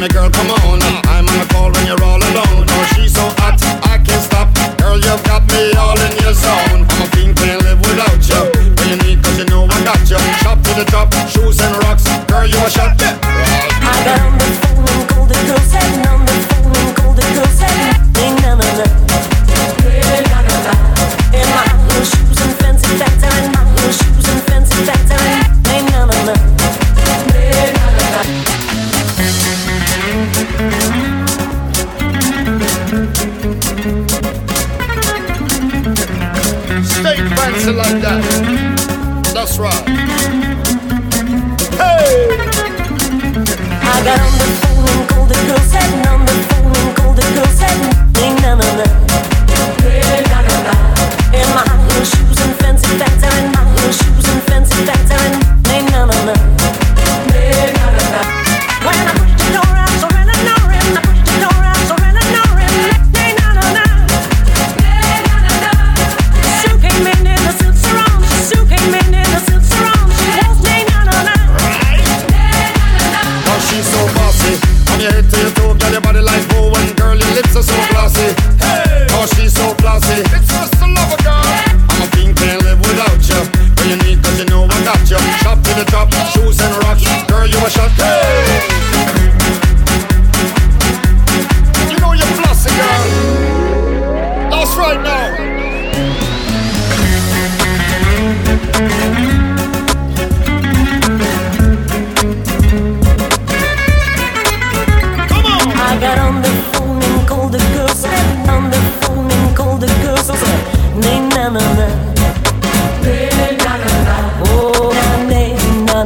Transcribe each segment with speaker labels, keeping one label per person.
Speaker 1: My girl, come on.
Speaker 2: I'm on a call when you're That's right. Hey!
Speaker 1: I got on the phone and called the girl, said, on the phone and called the girl, said,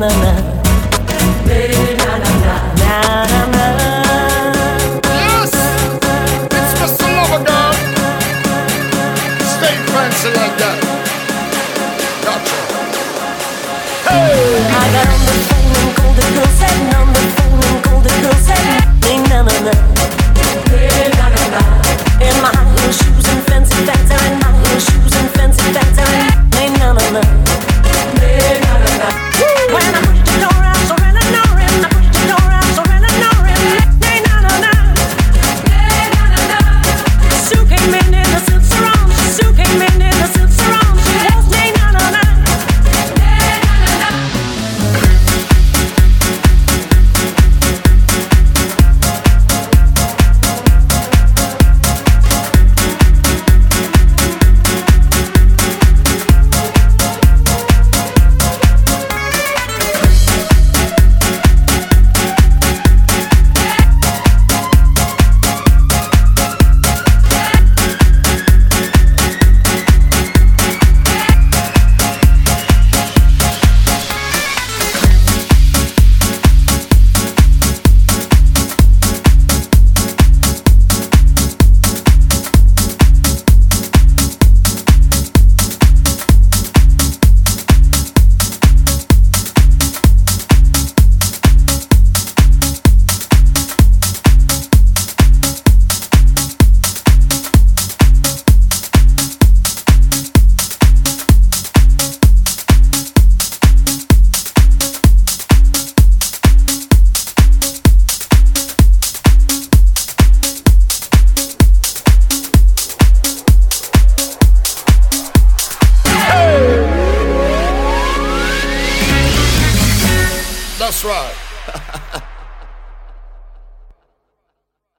Speaker 1: na na. Na na na. Na.
Speaker 2: Yes, it's Stay fancy like that. That's right.